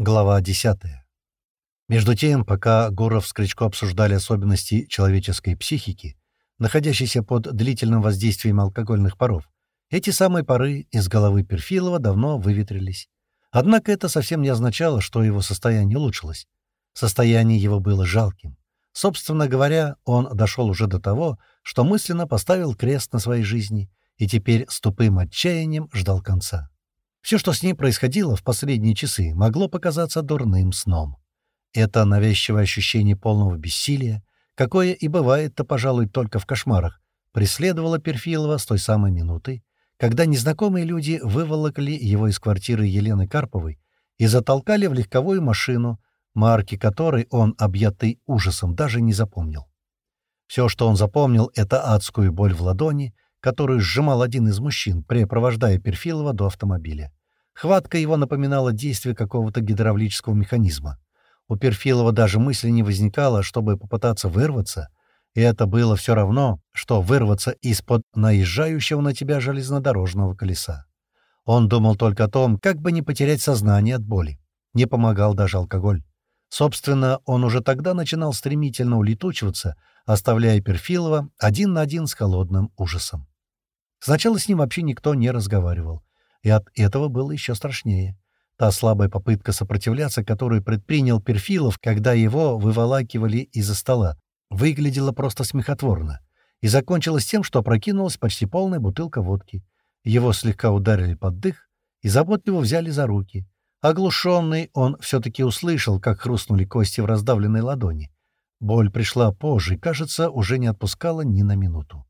Глава 10. Между тем, пока Гуров с Кричко обсуждали особенности человеческой психики, находящейся под длительным воздействием алкогольных паров, эти самые пары из головы Перфилова давно выветрились. Однако это совсем не означало, что его состояние улучшилось. Состояние его было жалким. Собственно говоря, он дошел уже до того, что мысленно поставил крест на своей жизни и теперь с тупым отчаянием ждал конца. Все, что с ним происходило в последние часы, могло показаться дурным сном. Это навязчивое ощущение полного бессилия, какое и бывает-то, пожалуй, только в кошмарах, преследовало Перфилова с той самой минуты, когда незнакомые люди выволокли его из квартиры Елены Карповой и затолкали в легковую машину, марки которой он, объятый ужасом, даже не запомнил. Все, что он запомнил, — это адскую боль в ладони, которую сжимал один из мужчин, препровождая Перфилова до автомобиля. Хватка его напоминала действие какого-то гидравлического механизма. У Перфилова даже мысли не возникало, чтобы попытаться вырваться, и это было все равно, что вырваться из-под наезжающего на тебя железнодорожного колеса. Он думал только о том, как бы не потерять сознание от боли. Не помогал даже алкоголь. Собственно, он уже тогда начинал стремительно улетучиваться, оставляя Перфилова один на один с холодным ужасом. Сначала с ним вообще никто не разговаривал и от этого было еще страшнее. Та слабая попытка сопротивляться, которую предпринял Перфилов, когда его выволакивали из-за стола, выглядела просто смехотворно и закончилась тем, что опрокинулась почти полная бутылка водки. Его слегка ударили под дых и заботливо взяли за руки. Оглушенный, он все-таки услышал, как хрустнули кости в раздавленной ладони. Боль пришла позже и, кажется, уже не отпускала ни на минуту.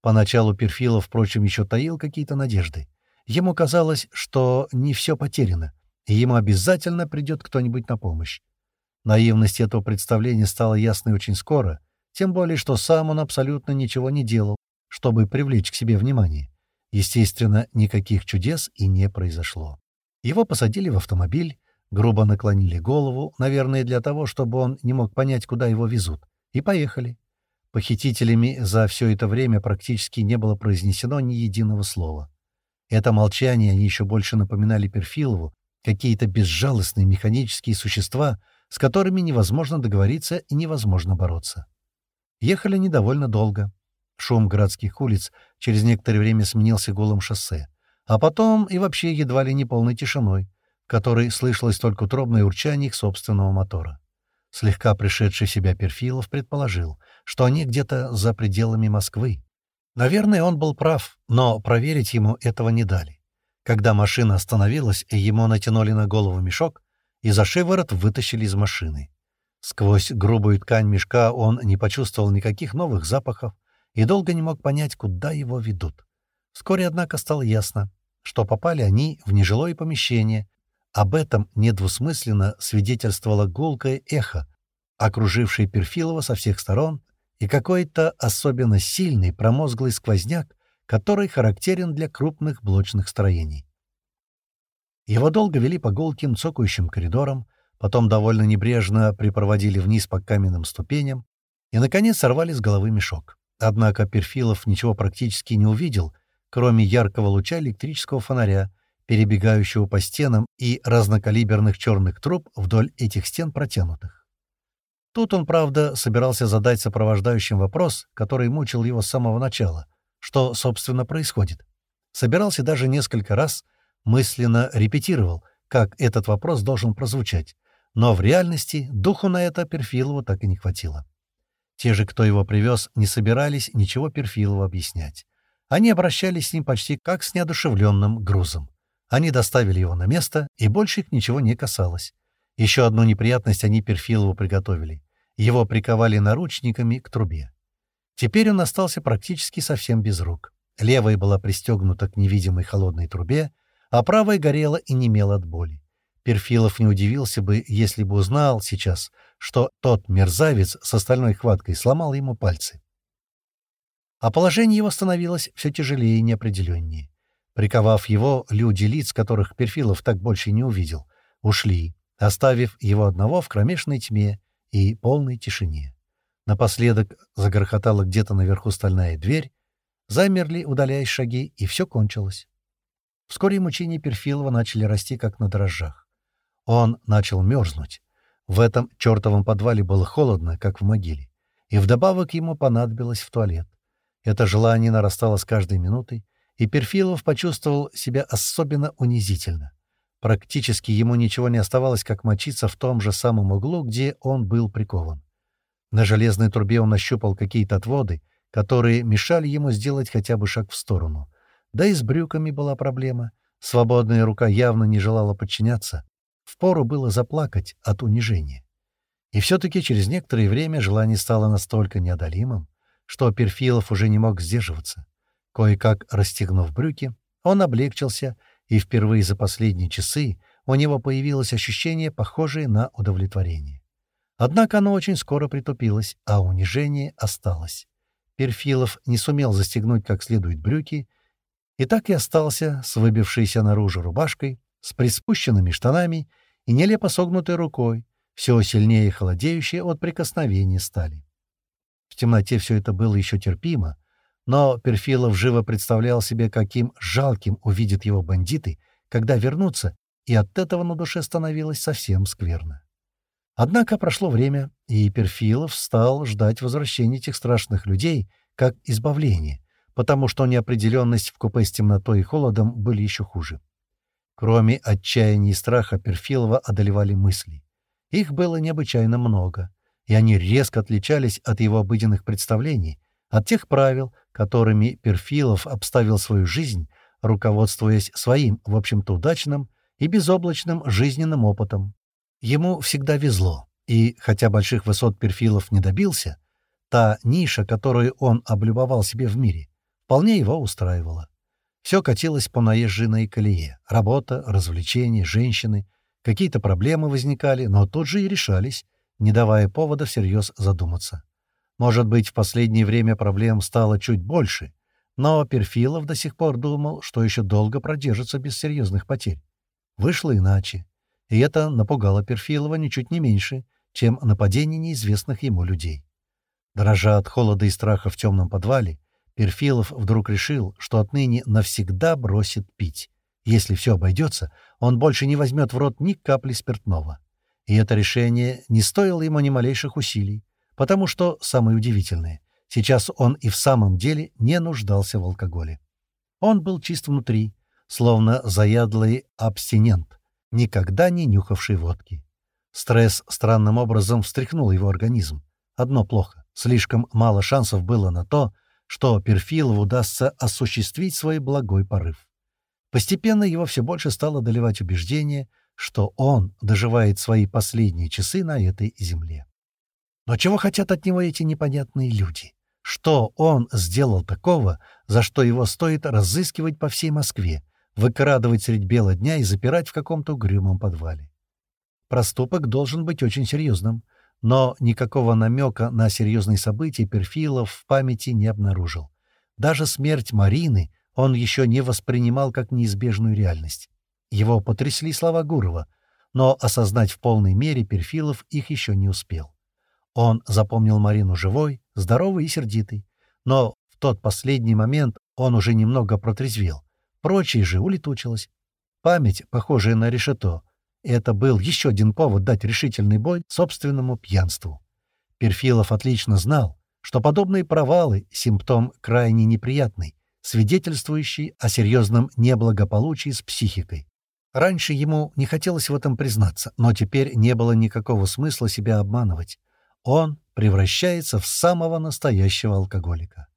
Поначалу Перфилов, впрочем, еще таил какие-то надежды. Ему казалось, что не все потеряно, и ему обязательно придет кто-нибудь на помощь. Наивность этого представления стала ясной очень скоро, тем более, что сам он абсолютно ничего не делал, чтобы привлечь к себе внимание. Естественно, никаких чудес и не произошло. Его посадили в автомобиль, грубо наклонили голову, наверное, для того, чтобы он не мог понять, куда его везут, и поехали. Похитителями за все это время практически не было произнесено ни единого слова. Это молчание они еще больше напоминали Перфилову, какие-то безжалостные механические существа, с которыми невозможно договориться и невозможно бороться. Ехали недовольно долго. Шум городских улиц через некоторое время сменился гулом шоссе, а потом и вообще едва ли не полной тишиной, которой слышалось только утробное урчание их собственного мотора. Слегка пришедший в себя Перфилов предположил, что они где-то за пределами Москвы. Наверное, он был прав, но проверить ему этого не дали. Когда машина остановилась, ему натянули на голову мешок и за шиворот вытащили из машины. Сквозь грубую ткань мешка он не почувствовал никаких новых запахов и долго не мог понять, куда его ведут. Вскоре, однако, стало ясно, что попали они в нежилое помещение. Об этом недвусмысленно свидетельствовало гулкое эхо, окружившее Перфилова со всех сторон и какой-то особенно сильный промозглый сквозняк, который характерен для крупных блочных строений. Его долго вели по гулким цокающим коридорам, потом довольно небрежно припроводили вниз по каменным ступеням и, наконец, сорвали с головы мешок. Однако Перфилов ничего практически не увидел, кроме яркого луча электрического фонаря, перебегающего по стенам и разнокалиберных черных труб вдоль этих стен протянутых. Тут он, правда, собирался задать сопровождающим вопрос, который мучил его с самого начала. Что, собственно, происходит? Собирался даже несколько раз, мысленно репетировал, как этот вопрос должен прозвучать. Но в реальности духу на это Перфилову так и не хватило. Те же, кто его привез, не собирались ничего Перфилову объяснять. Они обращались с ним почти как с неодушевленным грузом. Они доставили его на место, и больше их ничего не касалось. Еще одну неприятность они Перфилову приготовили. Его приковали наручниками к трубе. Теперь он остался практически совсем без рук. Левая была пристегнута к невидимой холодной трубе, а правая горела и немела от боли. Перфилов не удивился бы, если бы узнал сейчас, что тот мерзавец с остальной хваткой сломал ему пальцы. А положение его становилось все тяжелее и неопределеннее. Приковав его, люди лиц, которых Перфилов так больше не увидел, ушли, оставив его одного в кромешной тьме и полной тишине. Напоследок загрохотала где-то наверху стальная дверь, замерли, удаляясь шаги, и все кончилось. Вскоре мучения Перфилова начали расти, как на дрожжах. Он начал мерзнуть. В этом чертовом подвале было холодно, как в могиле. И вдобавок ему понадобилось в туалет. Это желание нарастало с каждой минутой, и Перфилов почувствовал себя особенно унизительно. Практически ему ничего не оставалось, как мочиться в том же самом углу, где он был прикован. На железной трубе он нащупал какие-то отводы, которые мешали ему сделать хотя бы шаг в сторону. Да и с брюками была проблема. Свободная рука явно не желала подчиняться. Впору было заплакать от унижения. И все-таки через некоторое время желание стало настолько неодолимым, что Перфилов уже не мог сдерживаться. Кое-как расстегнув брюки, он облегчился и впервые за последние часы у него появилось ощущение, похожее на удовлетворение. Однако оно очень скоро притупилось, а унижение осталось. Перфилов не сумел застегнуть как следует брюки, и так и остался с выбившейся наружу рубашкой, с приспущенными штанами и нелепо согнутой рукой, все сильнее холодеющей от прикосновения стали. В темноте все это было еще терпимо, но Перфилов живо представлял себе, каким жалким увидят его бандиты, когда вернутся, и от этого на душе становилось совсем скверно. Однако прошло время, и Перфилов стал ждать возвращения этих страшных людей как избавления, потому что неопределенность в купе с темнотой и холодом были еще хуже. Кроме отчаяния и страха Перфилова одолевали мысли. Их было необычайно много, и они резко отличались от его обыденных представлений, от тех правил, которыми Перфилов обставил свою жизнь, руководствуясь своим, в общем-то, удачным и безоблачным жизненным опытом. Ему всегда везло, и, хотя больших высот Перфилов не добился, та ниша, которую он облюбовал себе в мире, вполне его устраивала. Все катилось по наезженной колее. Работа, развлечения, женщины. Какие-то проблемы возникали, но тут же и решались, не давая повода всерьез задуматься. Может быть, в последнее время проблем стало чуть больше, но Перфилов до сих пор думал, что еще долго продержится без серьезных потерь. Вышло иначе, и это напугало Перфилова ничуть не меньше, чем нападение неизвестных ему людей. Дрожа от холода и страха в темном подвале, Перфилов вдруг решил, что отныне навсегда бросит пить. Если все обойдется, он больше не возьмет в рот ни капли спиртного. И это решение не стоило ему ни малейших усилий. Потому что, самое удивительное, сейчас он и в самом деле не нуждался в алкоголе. Он был чист внутри, словно заядлый абстинент, никогда не нюхавший водки. Стресс странным образом встряхнул его организм. Одно плохо. Слишком мало шансов было на то, что Перфилову удастся осуществить свой благой порыв. Постепенно его все больше стало доливать убеждение, что он доживает свои последние часы на этой земле. Но чего хотят от него эти непонятные люди? Что он сделал такого, за что его стоит разыскивать по всей Москве, выкрадывать средь бела дня и запирать в каком-то угрюмом подвале? Проступок должен быть очень серьезным, но никакого намека на серьезные события Перфилов в памяти не обнаружил. Даже смерть Марины он еще не воспринимал как неизбежную реальность. Его потрясли слова Гурова, но осознать в полной мере Перфилов их еще не успел. Он запомнил Марину живой, здоровой и сердитой. Но в тот последний момент он уже немного протрезвел. Прочее же улетучилось. Память, похожая на решето, это был еще один повод дать решительный бой собственному пьянству. Перфилов отлично знал, что подобные провалы — симптом крайне неприятный, свидетельствующий о серьезном неблагополучии с психикой. Раньше ему не хотелось в этом признаться, но теперь не было никакого смысла себя обманывать он превращается в самого настоящего алкоголика.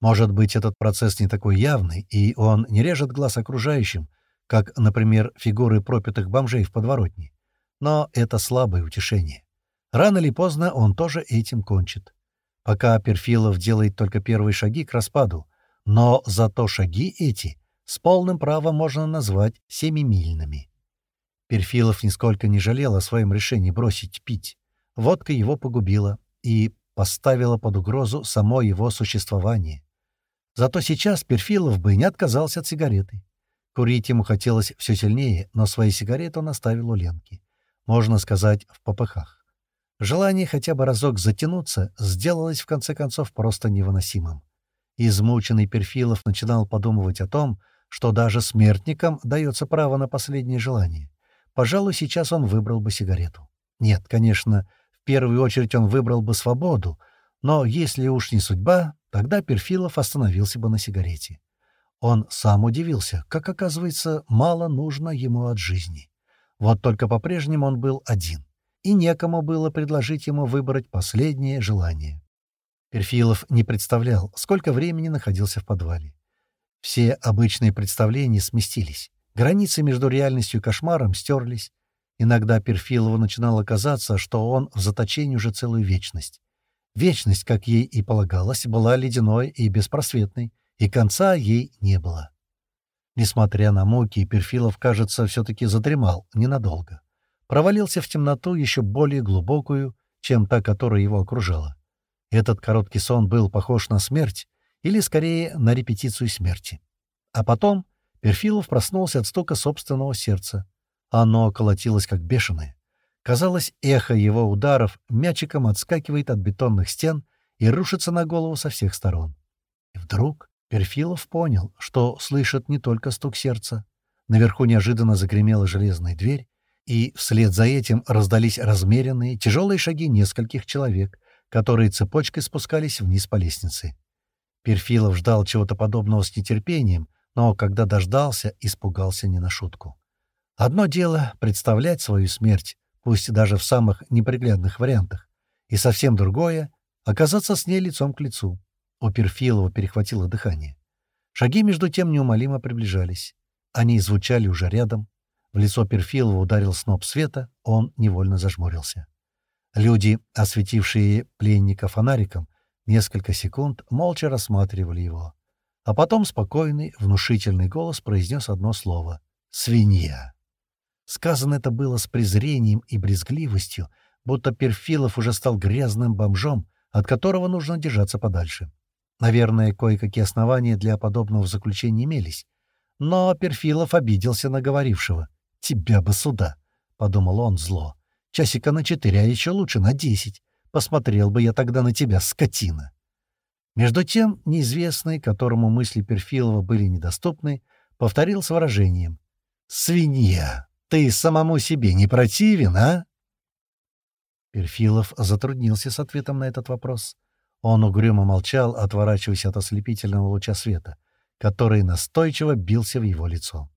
Может быть, этот процесс не такой явный, и он не режет глаз окружающим, как, например, фигуры пропитых бомжей в подворотне. Но это слабое утешение. Рано или поздно он тоже этим кончит. Пока Перфилов делает только первые шаги к распаду, но зато шаги эти с полным правом можно назвать семимильными. Перфилов нисколько не жалел о своем решении бросить пить. Водка его погубила и поставила под угрозу само его существование. Зато сейчас Перфилов бы не отказался от сигареты. Курить ему хотелось все сильнее, но свои сигареты он оставил у Ленки. Можно сказать, в попыхах. Желание хотя бы разок затянуться сделалось в конце концов просто невыносимым. Измученный Перфилов начинал подумывать о том, что даже смертникам дается право на последнее желание. пожалуй, сейчас он выбрал бы сигарету. Нет, конечно, первую очередь он выбрал бы свободу, но если уж не судьба, тогда Перфилов остановился бы на сигарете. Он сам удивился, как, оказывается, мало нужно ему от жизни. Вот только по-прежнему он был один, и некому было предложить ему выбрать последнее желание. Перфилов не представлял, сколько времени находился в подвале. Все обычные представления сместились. Границы между реальностью и кошмаром стерлись. Иногда Перфилову начинало казаться, что он в заточении уже целую вечность. Вечность, как ей и полагалось, была ледяной и беспросветной, и конца ей не было. Несмотря на муки, Перфилов, кажется, все-таки задремал ненадолго. Провалился в темноту еще более глубокую, чем та, которая его окружала. Этот короткий сон был похож на смерть, или, скорее, на репетицию смерти. А потом Перфилов проснулся от стука собственного сердца. Оно колотилось как бешеное. Казалось, эхо его ударов мячиком отскакивает от бетонных стен и рушится на голову со всех сторон. И вдруг Перфилов понял, что слышит не только стук сердца. Наверху неожиданно загремела железная дверь, и вслед за этим раздались размеренные, тяжелые шаги нескольких человек, которые цепочкой спускались вниз по лестнице. Перфилов ждал чего-то подобного с нетерпением, но когда дождался, испугался не на шутку. Одно дело — представлять свою смерть, пусть даже в самых неприглядных вариантах, и совсем другое — оказаться с ней лицом к лицу. У Перфилова перехватило дыхание. Шаги, между тем, неумолимо приближались. Они звучали уже рядом. В лицо Перфилова ударил сноп света, он невольно зажмурился. Люди, осветившие пленника фонариком, несколько секунд молча рассматривали его. А потом спокойный, внушительный голос произнес одно слово — «Свинья». Сказано это было с презрением и брезгливостью, будто Перфилов уже стал грязным бомжом, от которого нужно держаться подальше. Наверное, кое-какие основания для подобного заключения имелись. Но Перфилов обиделся на говорившего. «Тебя бы сюда!» — подумал он зло. «Часика на четыре, а еще лучше на десять. Посмотрел бы я тогда на тебя, скотина!» Между тем, неизвестный, которому мысли Перфилова были недоступны, повторил с выражением. «Свинья! Ты самому себе не противен, а?» Перфилов затруднился с ответом на этот вопрос. Он угрюмо молчал, отворачиваясь от ослепительного луча света, который настойчиво бился в его лицо.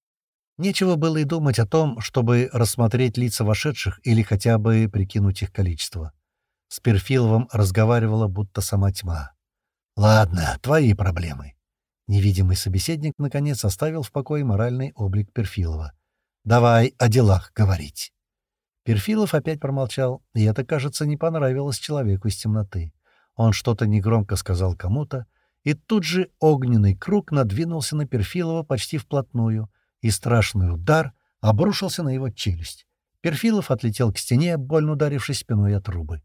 Нечего было и думать о том, чтобы рассмотреть лица вошедших или хотя бы прикинуть их количество. С Перфиловым разговаривала будто сама тьма. «Ладно, твои проблемы». Невидимый собеседник, наконец, оставил в покое моральный облик Перфилова. «Давай о делах говорить». Перфилов опять промолчал, и это, кажется, не понравилось человеку из темноты. Он что-то негромко сказал кому-то, и тут же огненный круг надвинулся на Перфилова почти вплотную, и страшный удар обрушился на его челюсть. Перфилов отлетел к стене, больно ударившись спиной от трубы.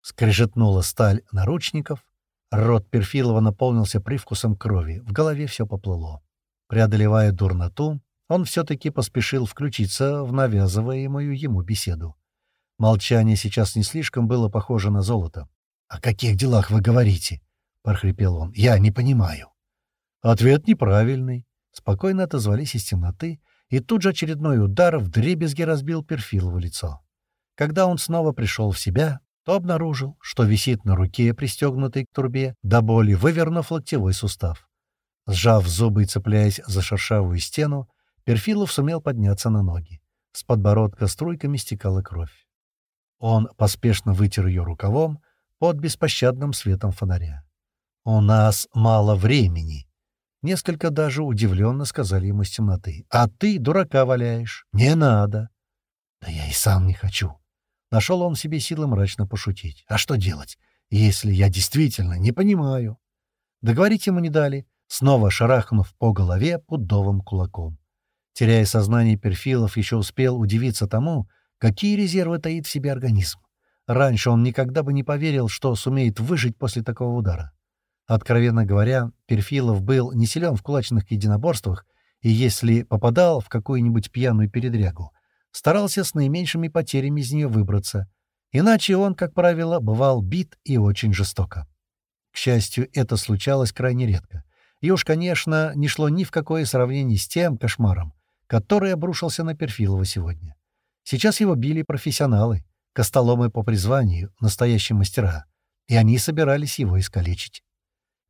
Скрежетнула сталь наручников, Рот Перфилова наполнился привкусом крови, в голове все поплыло. Преодолевая дурноту, он все-таки поспешил включиться в навязываемую ему беседу. Молчание сейчас не слишком было похоже на золото. «О каких делах вы говорите?» — прохрипел он. «Я не понимаю». Ответ неправильный. Спокойно отозвались из темноты, и тут же очередной удар в дребезге разбил Перфилову лицо. Когда он снова пришел в себя, то обнаружил, что висит на руке, пристегнутой к трубе, до боли вывернув локтевой сустав. Сжав зубы и цепляясь за шершавую стену, Перфилов сумел подняться на ноги. С подбородка струйками стекала кровь. Он поспешно вытер ее рукавом под беспощадным светом фонаря. «У нас мало времени», — несколько даже удивленно сказали ему из темноты. «А ты дурака валяешь. Не надо». «Да я и сам не хочу», Нашел он себе силы мрачно пошутить. А что делать, если я действительно не понимаю? Договорить ему не дали, снова шарахнув по голове пудовым кулаком. Теряя сознание, Перфилов еще успел удивиться тому, какие резервы таит в себе организм. Раньше он никогда бы не поверил, что сумеет выжить после такого удара. Откровенно говоря, Перфилов был не силен в кулачных единоборствах, и если попадал в какую-нибудь пьяную передрягу, старался с наименьшими потерями из нее выбраться. Иначе он, как правило, бывал бит и очень жестоко. К счастью, это случалось крайне редко. И уж, конечно, не шло ни в какое сравнение с тем кошмаром, который обрушился на Перфилова сегодня. Сейчас его били профессионалы, костоломы по призванию, настоящие мастера, и они собирались его искалечить.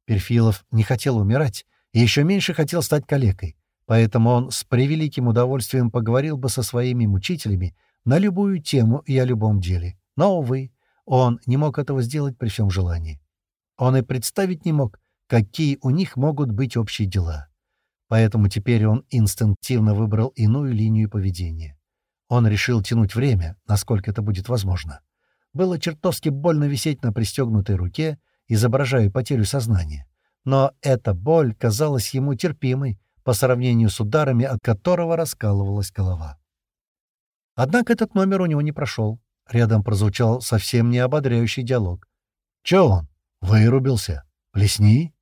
Перфилов не хотел умирать и еще меньше хотел стать калекой, поэтому он с превеликим удовольствием поговорил бы со своими мучителями на любую тему и о любом деле. Но, увы, он не мог этого сделать при всем желании. Он и представить не мог, какие у них могут быть общие дела. Поэтому теперь он инстинктивно выбрал иную линию поведения. Он решил тянуть время, насколько это будет возможно. Было чертовски больно висеть на пристегнутой руке, изображая потерю сознания. Но эта боль казалась ему терпимой по сравнению с ударами, от которого раскалывалась голова. Однако этот номер у него не прошел. Рядом прозвучал совсем не ободряющий диалог. «Чё он? Вырубился? Плесни?»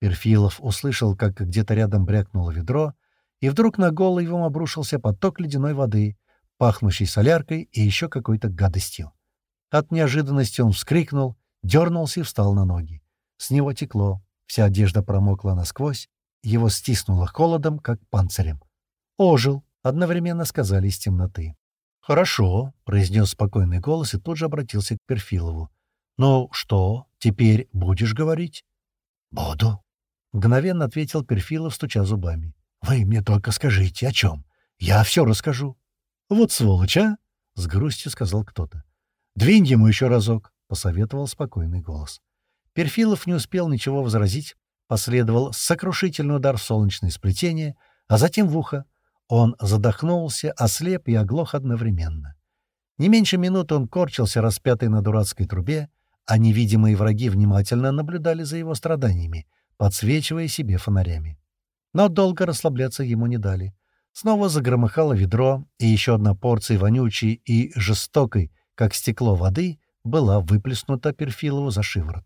Перфилов услышал, как где-то рядом брякнуло ведро, и вдруг на голову ему обрушился поток ледяной воды, пахнущий соляркой и еще какой-то гадостью. От неожиданности он вскрикнул, дернулся и встал на ноги. С него текло, вся одежда промокла насквозь, его стиснуло холодом, как панцирем. «Ожил», — одновременно сказали из темноты. «Хорошо», — произнес спокойный голос и тут же обратился к Перфилову. «Ну что, теперь будешь говорить?» «Буду», — мгновенно ответил Перфилов, стуча зубами. «Вы мне только скажите, о чем. Я все расскажу». «Вот сволочь, а!» — с грустью сказал кто-то. «Двинь ему еще разок», — посоветовал спокойный голос. Перфилов не успел ничего возразить. Последовал сокрушительный удар в солнечное сплетение, а затем в ухо. Он задохнулся, ослеп и оглох одновременно. Не меньше минуты он корчился, распятый на дурацкой трубе, а невидимые враги внимательно наблюдали за его страданиями, подсвечивая себе фонарями. Но долго расслабляться ему не дали. Снова загромыхало ведро, и еще одна порция вонючей и жестокой как стекло воды, была выплеснута Перфилову за шиворот.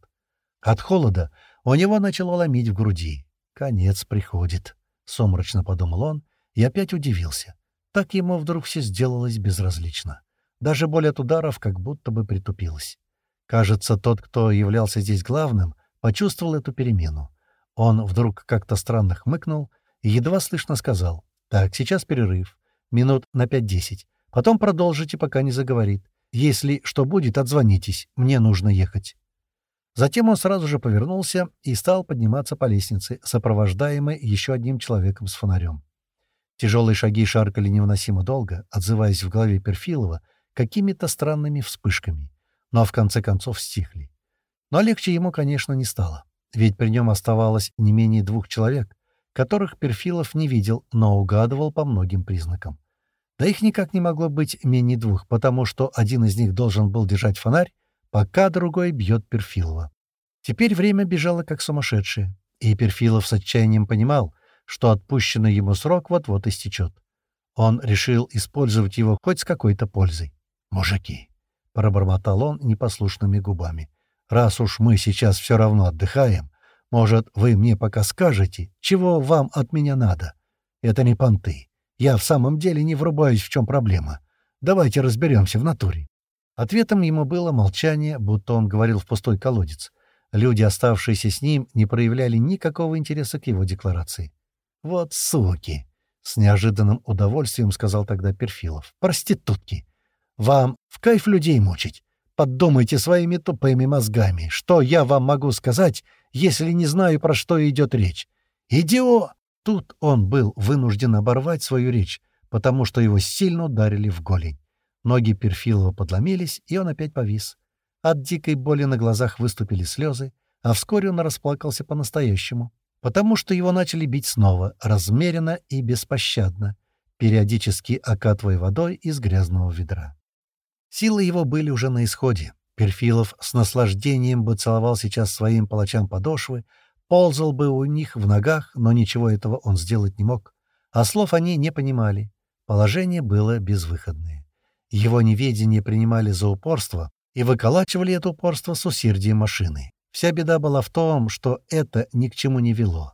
От холода у него начало ломить в груди. «Конец приходит», — сумрачно подумал он и опять удивился. Так ему вдруг все сделалось безразлично. Даже боль от ударов как будто бы притупилась. Кажется, тот, кто являлся здесь главным, почувствовал эту перемену. Он вдруг как-то странно хмыкнул и едва слышно сказал «Так, сейчас перерыв. Минут на пять-десять. Потом продолжите, пока не заговорит. Если что будет, отзвонитесь. Мне нужно ехать». Затем он сразу же повернулся и стал подниматься по лестнице, сопровождаемый еще одним человеком с фонарем. Тяжелые шаги шаркали невыносимо долго, отзываясь в голове Перфилова какими-то странными вспышками, но в конце концов стихли. Но легче ему, конечно, не стало, ведь при нем оставалось не менее двух человек, которых Перфилов не видел, но угадывал по многим признакам. Да их никак не могло быть менее двух, потому что один из них должен был держать фонарь, пока другой бьет Перфилова. Теперь время бежало как сумасшедшее, и Перфилов с отчаянием понимал, что отпущенный ему срок вот-вот истечет. Он решил использовать его хоть с какой-то пользой. «Мужики!» — пробормотал он непослушными губами. «Раз уж мы сейчас все равно отдыхаем, может, вы мне пока скажете, чего вам от меня надо? Это не понты. Я в самом деле не врубаюсь, в чем проблема. Давайте разберемся в натуре». Ответом ему было молчание, будто он говорил в пустой колодец. Люди, оставшиеся с ним, не проявляли никакого интереса к его декларации. «Вот суки!» — с неожиданным удовольствием сказал тогда Перфилов. «Проститутки! Вам в кайф людей мучить? Подумайте своими тупыми мозгами, что я вам могу сказать, если не знаю, про что идет речь. Идиот!» Тут он был вынужден оборвать свою речь, потому что его сильно ударили в голень. Ноги Перфилова подломились, и он опять повис. От дикой боли на глазах выступили слезы, а вскоре он расплакался по-настоящему, потому что его начали бить снова, размеренно и беспощадно, периодически окатывая водой из грязного ведра. Силы его были уже на исходе. Перфилов с наслаждением бы целовал сейчас своим палачам подошвы, ползал бы у них в ногах, но ничего этого он сделать не мог. А слов они не понимали. Положение было безвыходное. Его неведение принимали за упорство и выколачивали это упорство с усердием машины. Вся беда была в том, что это ни к чему не вело.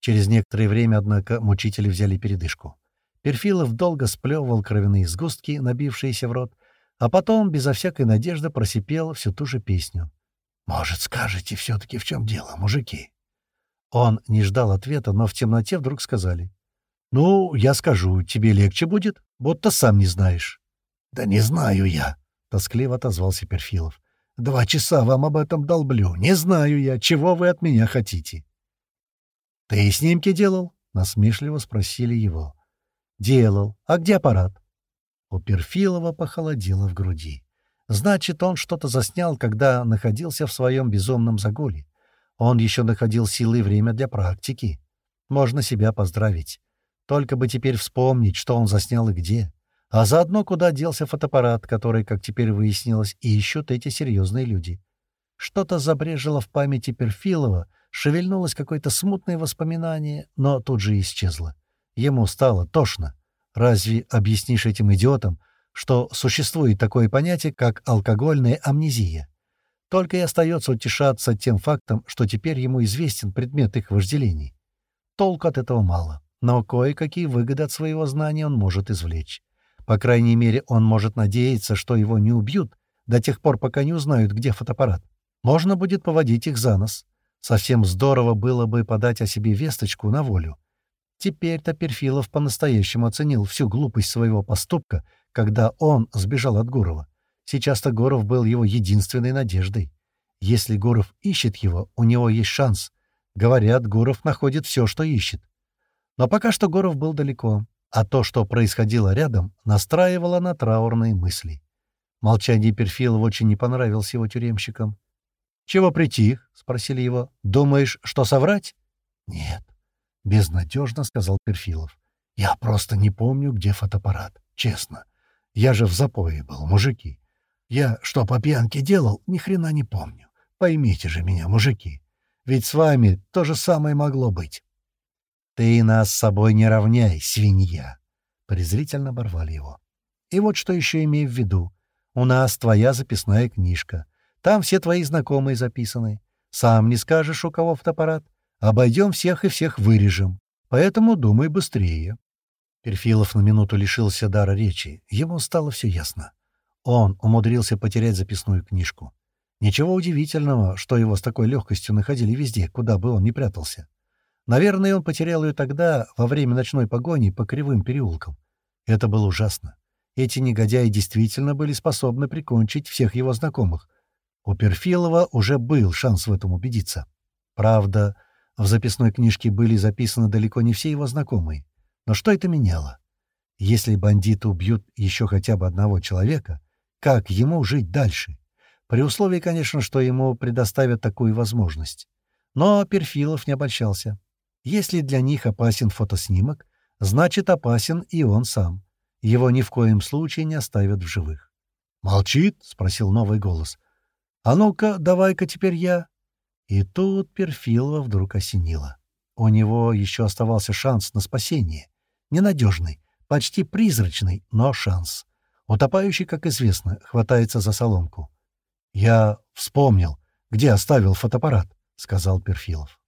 Через некоторое время, однако, мучители взяли передышку. Перфилов долго сплевывал кровяные сгустки, набившиеся в рот, а потом, безо всякой надежды, просипел всю ту же песню. «Может, скажете все-таки, в чем дело, мужики?» Он не ждал ответа, но в темноте вдруг сказали. «Ну, я скажу, тебе легче будет, будто сам не знаешь». «Да не знаю я», — тоскливо отозвался Перфилов. «Два часа вам об этом долблю. Не знаю я, чего вы от меня хотите». «Ты снимки делал?» — насмешливо спросили его. «Делал. А где аппарат?» У Перфилова похолодело в груди. Значит, он что-то заснял, когда находился в своем безумном загуле. Он еще находил силы и время для практики. Можно себя поздравить. Только бы теперь вспомнить, что он заснял и где. А заодно, куда делся фотоаппарат, который, как теперь выяснилось, ищут эти серьезные люди. Что-то забрежило в памяти Перфилова, шевельнулось какое-то смутное воспоминание, но тут же исчезло. Ему стало тошно. Разве объяснишь этим идиотам, что существует такое понятие, как алкогольная амнезия? Только и остается утешаться тем фактом, что теперь ему известен предмет их вожделений. Толку от этого мало но кое-какие выгоды от своего знания он может извлечь. По крайней мере, он может надеяться, что его не убьют до тех пор, пока не узнают, где фотоаппарат. Можно будет поводить их за нос. Совсем здорово было бы подать о себе весточку на волю. Теперь-то Перфилов по-настоящему оценил всю глупость своего поступка, когда он сбежал от Гурова. Сейчас-то Гуров был его единственной надеждой. Если Гуров ищет его, у него есть шанс. Говорят, Гуров находит все, что ищет. Но пока что Горов был далеко, а то, что происходило рядом, настраивало на траурные мысли. Молчание Перфилов очень не понравилось его тюремщикам. «Чего притих?» — спросили его. «Думаешь, что соврать?» «Нет», — безнадежно сказал Перфилов. «Я просто не помню, где фотоаппарат. Честно. Я же в запое был, мужики. Я что по пьянке делал, ни хрена не помню. Поймите же меня, мужики. Ведь с вами то же самое могло быть. «Ты нас с собой не равняй, свинья!» Презрительно оборвали его. «И вот что еще имею в виду. У нас твоя записная книжка. Там все твои знакомые записаны. Сам не скажешь, у кого фотоаппарат. Обойдем всех и всех вырежем. Поэтому думай быстрее». Перфилов на минуту лишился дара речи. Ему стало все ясно. Он умудрился потерять записную книжку. Ничего удивительного, что его с такой легкостью находили везде, куда бы он ни прятался. Наверное, он потерял ее тогда, во время ночной погони по кривым переулкам. Это было ужасно. Эти негодяи действительно были способны прикончить всех его знакомых. У Перфилова уже был шанс в этом убедиться. Правда, в записной книжке были записаны далеко не все его знакомые. Но что это меняло? Если бандиты убьют еще хотя бы одного человека, как ему жить дальше? При условии, конечно, что ему предоставят такую возможность. Но Перфилов не обольщался. Если для них опасен фотоснимок, значит опасен и он сам. Его ни в коем случае не оставят в живых. «Молчит?» — спросил новый голос. «А ну-ка, давай-ка теперь я». И тут Перфилова вдруг осенило. У него еще оставался шанс на спасение. Ненадежный, почти призрачный, но шанс. Утопающий, как известно, хватается за соломку. «Я вспомнил, где оставил фотоаппарат», — сказал Перфилов.